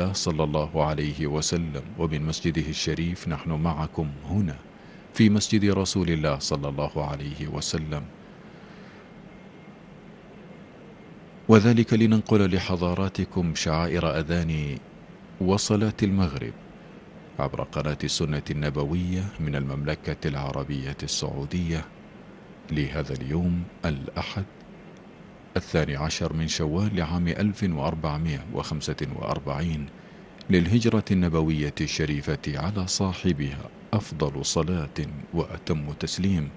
صلى الله عليه وسلم ومن مسجده الشريف نحن معكم هنا في مسجد رسول الله صلى الله عليه وسلم. وذلك لننقل لحضاراتكم شعائر أذان وصلاة المغرب عبر قناة السنة النبوية من المملكة العربية السعودية. لهذا اليوم الأحد الثاني عشر من شوال لعام 1445 للهجرة النبوية الشريفة على صاحبها أفضل صلاة وأتم تسليم.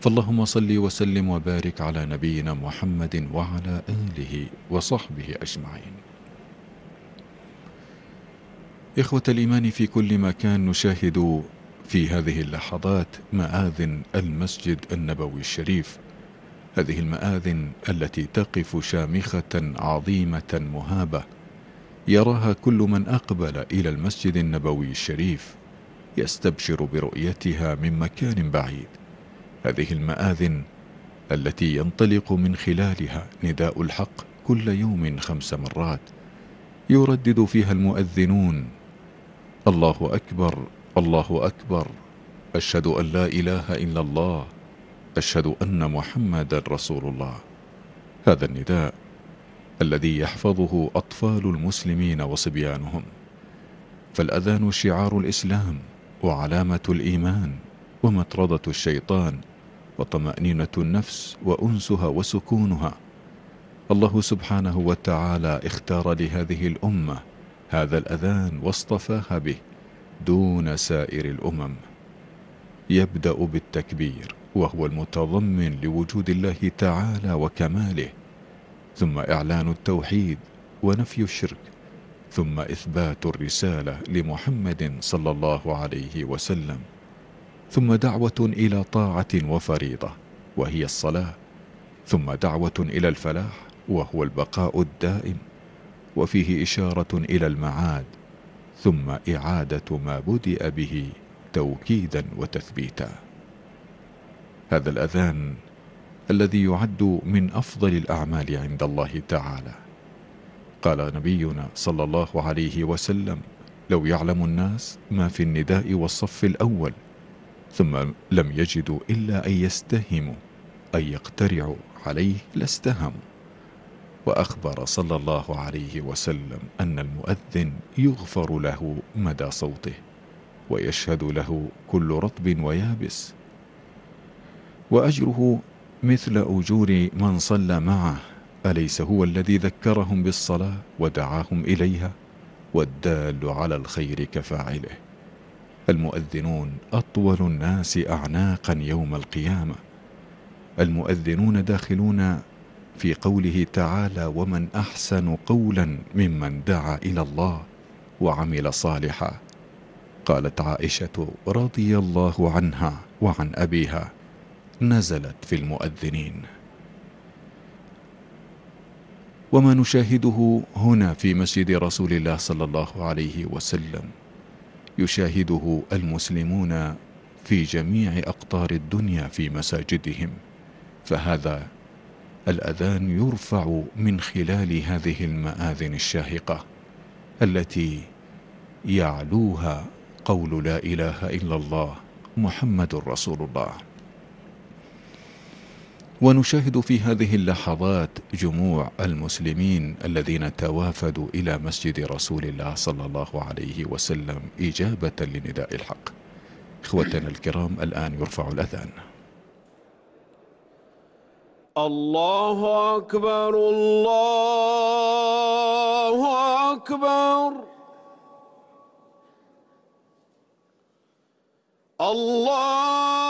فاللهم صل وسلم وبارك على نبينا محمد وعلى آله وصحبه أجمعين. إخوة الإيمان في كل مكان نشاهد في هذه اللحظات مآذن المسجد النبوي الشريف. هذه المآذن التي تقف شامخة عظيمة مهابة يراها كل من أقبل إلى المسجد النبوي الشريف يستبشر برؤيتها من مكان بعيد. هذه المآذن التي ينطلق من خلالها نداء الحق كل يوم خمس مرات يردد فيها المؤذنون الله أكبر الله أكبر أشهد أن لا إله إلا الله أشهد أن محمد رسول الله. هذا النداء الذي يحفظه أطفال المسلمين وصبيانهم. فالأذان شعار الإسلام وعلامة الإيمان ومطردة الشيطان وطمأنينة النفس وأنسها وسكونها. الله سبحانه وتعالى اختار لهذه الأمة هذا الأذان واصطفاها به دون سائر الأمم. يبدأ بالتكبير. وهو المتضمن لوجود الله تعالى وكماله ثم إعلان التوحيد ونفي الشرك ثم إثبات الرسالة لمحمد صلى الله عليه وسلم ثم دعوة إلى طاعة وفريضة وهي الصلاة ثم دعوة إلى الفلاح وهو البقاء الدائم وفيه إشارة إلى المعاد ثم إعادة ما بدأ به توكيدا وتثبيتا. هذا الأذان الذي يعد من أفضل الأعمال عند الله تعالى. قال نبينا صلى الله عليه وسلم لو يعلم الناس ما في النداء والصف الأول ثم لم يجدوا إلا أن يستهموا أن يقترعوا عليه لاستهموا. وأخبر صلى الله عليه وسلم أن المؤذن يغفر له مدى صوته ويشهد له كل رطب ويابس. وأجره مثل أجور من صلى معه أليس هو الذي ذكرهم بالصلاة ودعاهم إليها؟ والدال على الخير كفاعله. المؤذنون أطول الناس أعناقا يوم القيامة. المؤذنون داخلون في قوله تعالى ومن أحسن قولا ممن دعا إلى الله وعمل صالحا قالت عائشة رضي الله عنها وعن أبيها نزلت في المؤذنين. وما نشاهده هنا في مسجد رسول الله صلى الله عليه وسلم يشاهده المسلمون في جميع أقطار الدنيا في مساجدهم. فهذا الأذان يرفع من خلال هذه المآذن الشاهقة التي يعلوها قول لا إله إلا الله محمد رسول الله. ونشاهد في هذه اللحظات جموع المسلمين الذين توافدوا إلى مسجد رسول الله صلى الله عليه وسلم إجابة لنداء الحق. إخوتنا الكرام الآن يرفع الأذان. الله أكبر الله أكبر. الله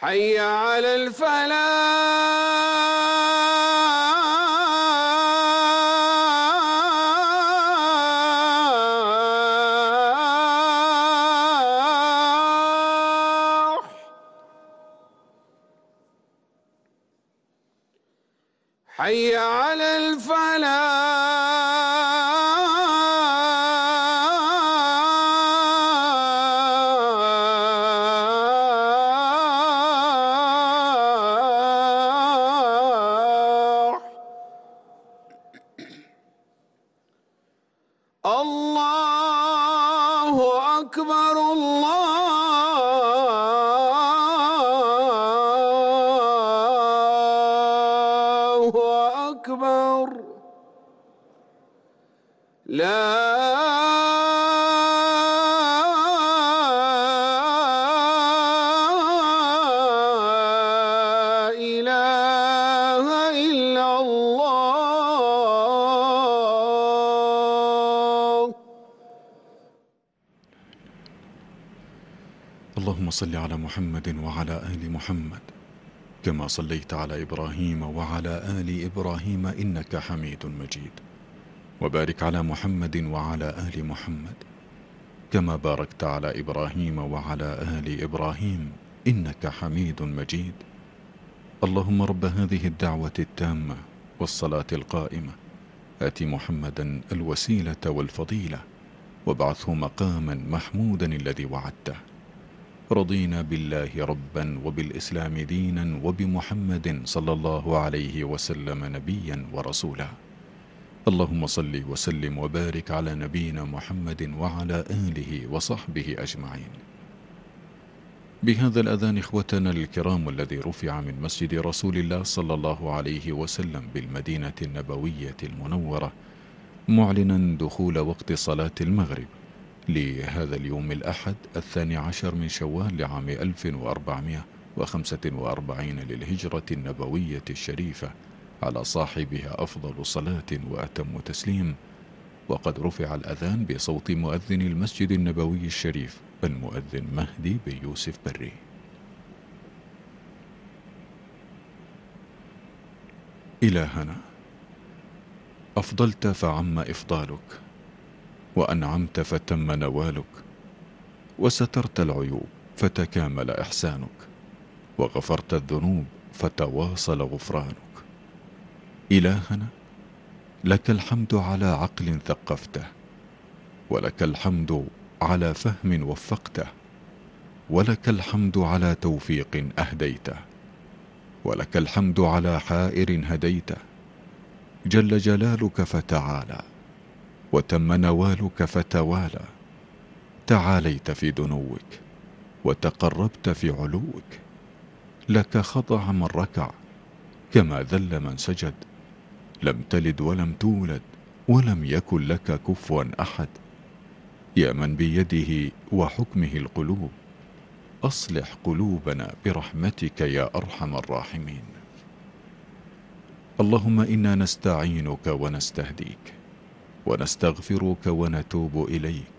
حي على الفلاح. اللهم صل على محمد وعلى آل محمد كما صليت على إبراهيم وعلى آل إبراهيم إنك حميد مجيد. وبارك على محمد وعلى آل محمد كما باركت على إبراهيم وعلى آل إبراهيم إنك حميد مجيد. اللهم رب هذه الدعوة التامة والصلاة القائمة. آت محمدا الوسيلة والفضيلة. وابعثه مقاما محمودا الذي وعدته. رضينا بالله ربا وبالإسلام دينا وبمحمد صلى الله عليه وسلم نبيا ورسولا. اللهم صل وسلم وبارك على نبينا محمد وعلى آله وصحبه أجمعين. بهذا الأذان إخوتنا الكرام الذي رفع من مسجد رسول الله صلى الله عليه وسلم بالمدينة النبوية المنورة معلنا دخول وقت صلاة المغرب. لهذا اليوم الأحد الثاني عشر من شوال لعام 1445 للهجرة النبوية الشريفة على صاحبها أفضل صلاة وأتم تسليم. وقد رفع الأذان بصوت مؤذن المسجد النبوي الشريف المؤذن مهدي بن يوسف بري. إلهنا أفضلت فعم إفضالك. وأنعمت فتم نوالك وسترت العيوب فتكامل إحسانك وغفرت الذنوب فتواصل غفرانك. إلهنا لك الحمد على عقل ثقفته ولك الحمد على فهم وفقته ولك الحمد على توفيق أهديته ولك الحمد على حائر هديته. جل جلالك فتعالى وتم نوالك فتوالى. تعاليت في دنوك وتقربت في علوك. لك خضع من ركع كما ذل من سجد. لم تلد ولم تولد ولم يكن لك كفوا أحد. يا من بيده وحكمه القلوب أصلح قلوبنا برحمتك يا أرحم الراحمين. اللهم إنا نستعينك ونستهديك. ونستغفرك ونتوب إليك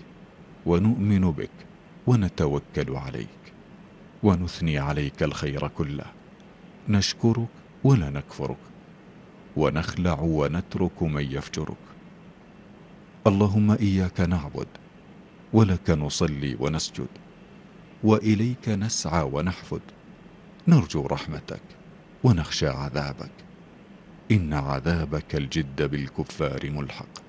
ونؤمن بك ونتوكل عليك ونثني عليك الخير كله. نشكرك ولا نكفرك ونخلع ونترك من يفجرك. اللهم إياك نعبد ولك نصلي ونسجد وإليك نسعى ونحفد. نرجو رحمتك ونخشى عذابك. إن عذابك الجد بالكفار ملحق.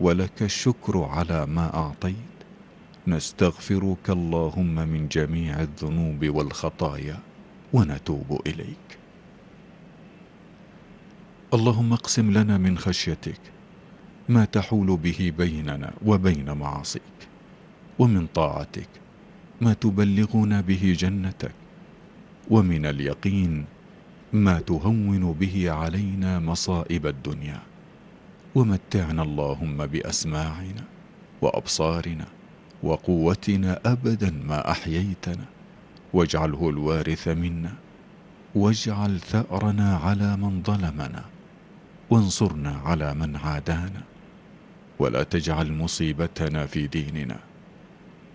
ولك الشكر على ما أعطيت. نستغفرك اللهم من جميع الذنوب والخطايا ونتوب إليك. اللهم اقسم لنا من خشيتك ما تحول به بيننا وبين معاصيك ومن طاعتك ما تبلغنا به جنتك ومن اليقين ما تهون به علينا مصائب الدنيا. ومتعنا اللهم بأسماعنا وأبصارنا وقوتنا أبدا ما أحييتنا. واجعله الوارث منا. واجعل ثأرنا على من ظلمنا. وانصرنا على من عادانا. ولا تجعل مصيبتنا في ديننا.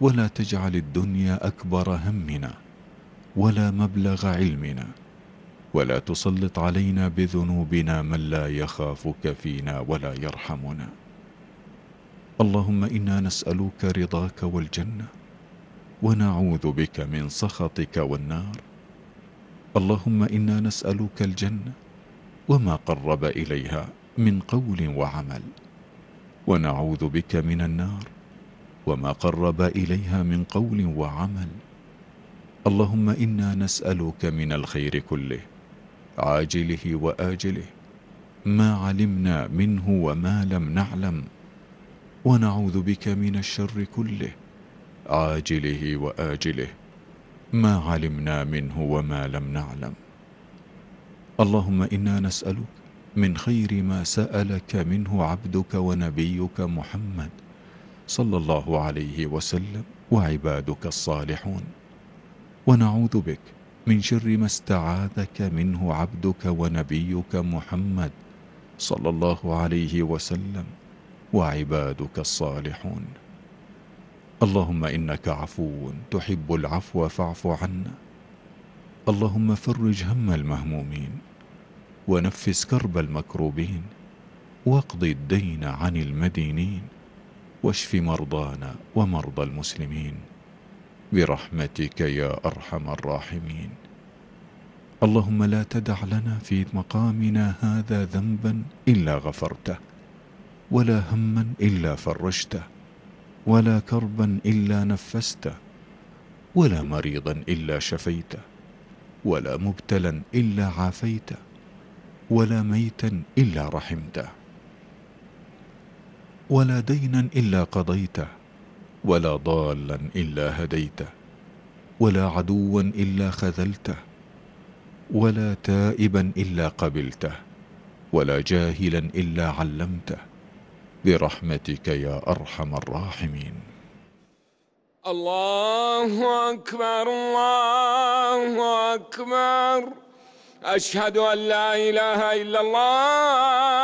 ولا تجعل الدنيا أكبر همنا. ولا مبلغ علمنا. ولا تسلط علينا بذنوبنا من لا يخافك فينا ولا يرحمنا. اللهم إنا نسألك رضاك والجنة ونعوذ بك من سخطك والنار. اللهم إنا نسألك الجنة وما قرب إليها من قول وعمل. ونعوذ بك من النار وما قرب إليها من قول وعمل. اللهم إنا نسألك من الخير كله عاجله وآجله. ما علمنا منه وما لم نعلم. ونعوذ بك من الشر كله. عاجله وآجله. ما علمنا منه وما لم نعلم. اللهم إنا نسألك من خير ما سألك منه عبدك ونبيك محمد صلى الله عليه وسلم وعبادك الصالحون. ونعوذ بك من شر ما استعاذك منه عبدك ونبيك محمد صلى الله عليه وسلم وعبادك الصالحون. اللهم إنك عفو تحب العفو فاعف عنا. اللهم فرج هم المهمومين ونفس كرب المكروبين واقض الدين عن المدينين واشف مرضانا ومرضى المسلمين. برحمتك يا أرحم الراحمين. اللهم لا تدع لنا في مقامنا هذا ذنبا إلا غفرته ولا هما إلا فرجته ولا كربا إلا نفسته ولا مريضا إلا شفيته ولا مبتلا إلا عافيته ولا ميتا إلا رحمته ولا دينا إلا قضيته ولا ضالا إلا هديته ولا عدوا إلا خذلته ولا تائبا إلا قبلته ولا جاهلا إلا علمته. برحمتك يا أرحم الراحمين. الله أكبر الله أكبر. أشهد أن لا إله إلا الله.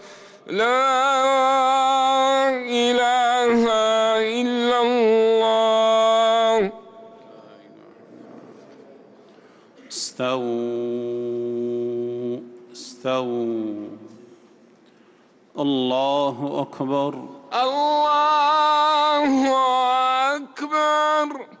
لا إله إلا الله. استووا استووا. الله أكبر. الله أكبر.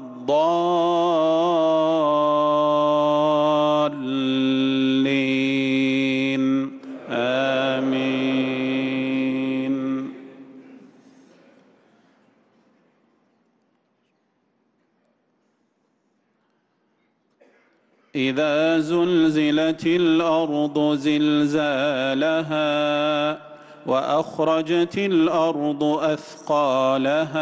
آمين. إذا زلزلت الأرض زلزالها وأخرجت الأرض أثقالها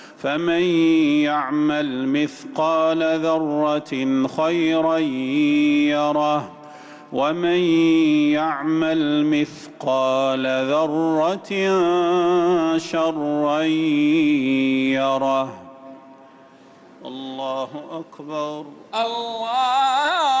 فمن يعمل مثقال ذرة خيرا يره ومن يعمل مثقال ذرة شرا يره. الله أكبر. الله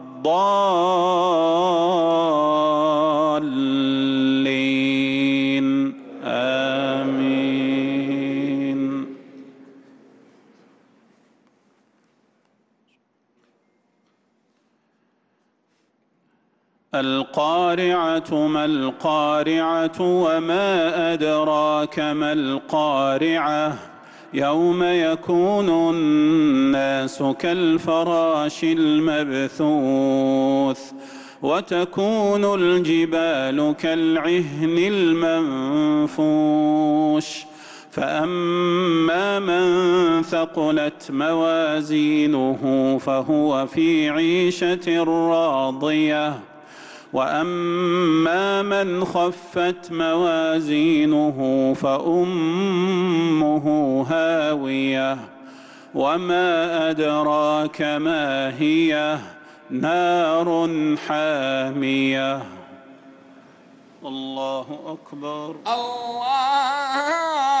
آمين. القارعة ما القارعة وما أدراك ما القارعة؟ يوم يكون الناس كالفراش المبثوث وتكون الجبال كالعهن المنفوش فأما من ثقلت موازينه فهو في عيشة راضية وأما من خفت موازينه فأمه هاوية. وما أدراك ما هي؟ نار حامية. الله أكبر. الله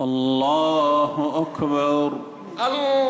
الله أكبر. الله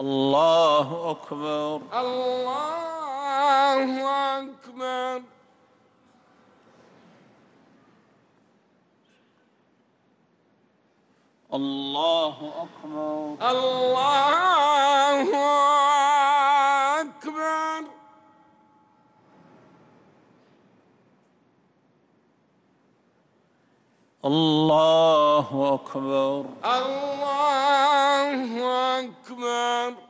الله أكبر. الله أكبر. الله أكبر. الله الله أكبر. الله أكبر.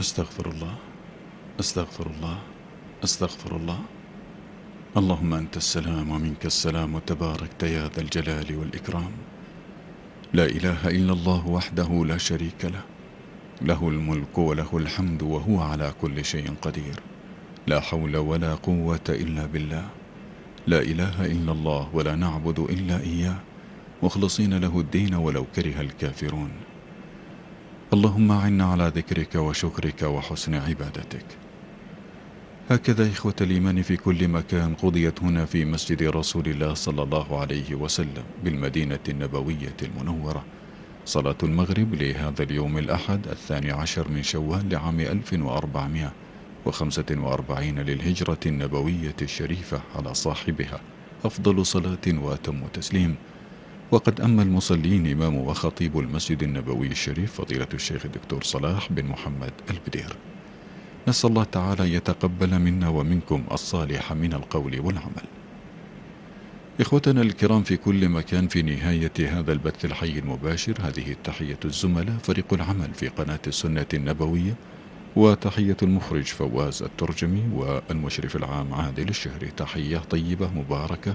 أستغفر الله أستغفر الله أستغفر الله. اللهم أنت السلام ومنك السلام وتباركت يا ذا الجلال والإكرام. لا إله إلا الله وحده لا شريك له له الملك وله الحمد وهو على كل شيء قدير. لا حول ولا قوة إلا بالله. لا إله إلا الله ولا نعبد إلا إياه. مخلصين له الدين ولو كره الكافرون. اللهم أعنا على ذكرك وشكرك وحسن عبادتك. هكذا إخوة الإيمان في كل مكان قضيت هنا في مسجد رسول الله صلى الله عليه وسلم بالمدينة النبوية المنورة. صلاة المغرب لهذا اليوم الأحد الثاني عشر من شوال لعام 1445 للهجرة النبوية الشريفة على صاحبها. أفضل صلاة وأتم تسليم. وقد أما المصلين إمام وخطيب المسجد النبوي الشريف فضيلة الشيخ الدكتور صلاح بن محمد البدير. نسأل الله تعالى يتقبل منا ومنكم الصالح من القول والعمل. إخوتنا الكرام في كل مكان في نهاية هذا البث الحي المباشر هذه التحية الزملاء فريق العمل في قناة السنة النبوية وتحية المخرج فواز الترجمي والمشرف العام عادل الشهري. تحية طيبة مباركة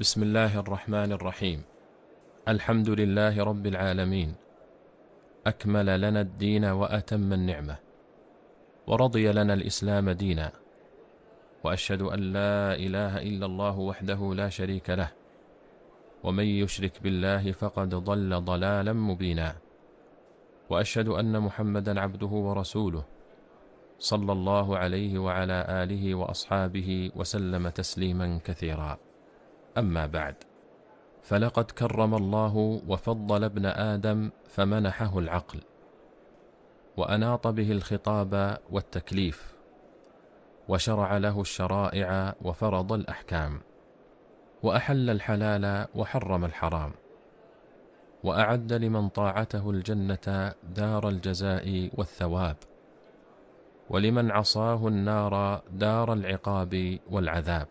بسم الله الرحمن الرحيم. الحمد لله رب العالمين. أكمل لنا الدين وأتم النعمة. ورضي لنا الإسلام دينا. وأشهد أن لا إله إلا الله وحده لا شريك له. ومن يشرك بالله فقد ضل ضلالا مبينا. وأشهد أن محمدا عبده ورسوله. صلى الله عليه وعلى آله وأصحابه وسلم تسليما كثيرا. أما بعد فلقد كرم الله وفضل ابن آدم فمنحه العقل وأناط به الخطاب والتكليف وشرع له الشرائع وفرض الأحكام وأحل الحلال وحرم الحرام وأعد لمن طاعته الجنة دار الجزاء والثواب ولمن عصاه النار دار العقاب والعذاب.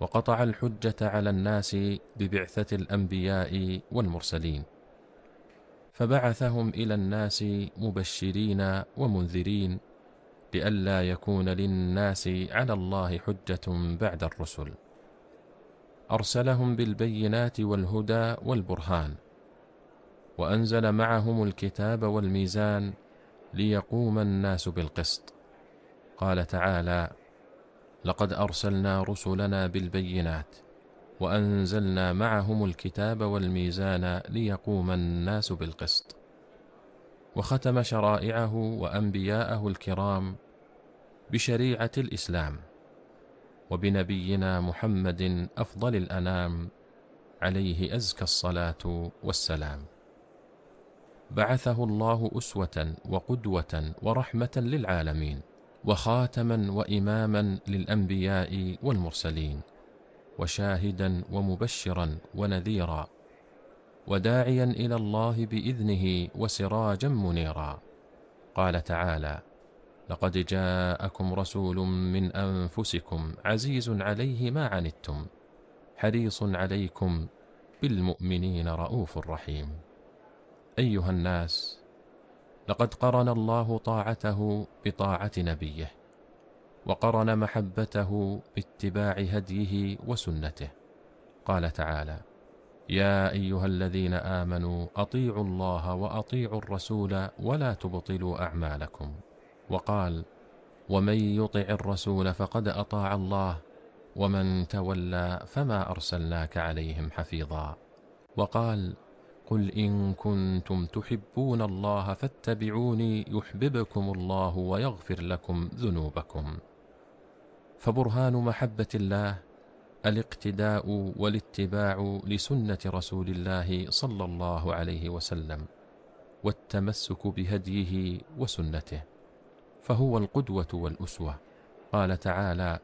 وقطع الحجة على الناس ببعثة الأنبياء والمرسلين. فبعثهم إلى الناس مبشرين ومنذرين لئلا يكون للناس على الله حجة بعد الرسل. أرسلهم بالبينات والهدى والبرهان. وأنزل معهم الكتاب والميزان ليقوم الناس بالقسط. قال تعالى لقد أرسلنا رسلنا بالبينات وأنزلنا معهم الكتاب والميزان ليقوم الناس بالقسط. وختم شرائعه وأنبياءه الكرام بشريعة الإسلام وبنبينا محمد أفضل الأنام عليه أزكى الصلاة والسلام. بعثه الله أسوة وقدوة ورحمة للعالمين. وخاتما وإماما للأنبياء والمرسلين وشاهدا ومبشرا ونذيرا وداعيا إلى الله بإذنه وسراجا منيرا. قال تعالى لقد جاءكم رسول من أنفسكم عزيز عليه ما عنتم حريص عليكم بالمؤمنين رؤوف رحيم. أيها الناس لقد قرن الله طاعته بطاعة نبيه وقرن محبته باتباع هديه وسنته. قال تعالى يا أيها الذين آمنوا أطيعوا الله وأطيعوا الرسول ولا تبطلوا أعمالكم. وقال ومن يطع الرسول فقد أطاع الله ومن تولى فما أرسلناك عليهم حفيظا. وقال قل إن كنتم تحبون الله فاتبعوني يحببكم الله ويغفر لكم ذنوبكم. فبرهان محبة الله الاقتداء والاتباع لسنة رسول الله صلى الله عليه وسلم والتمسك بهديه وسنته فهو القدوة والأسوة. قال تعالى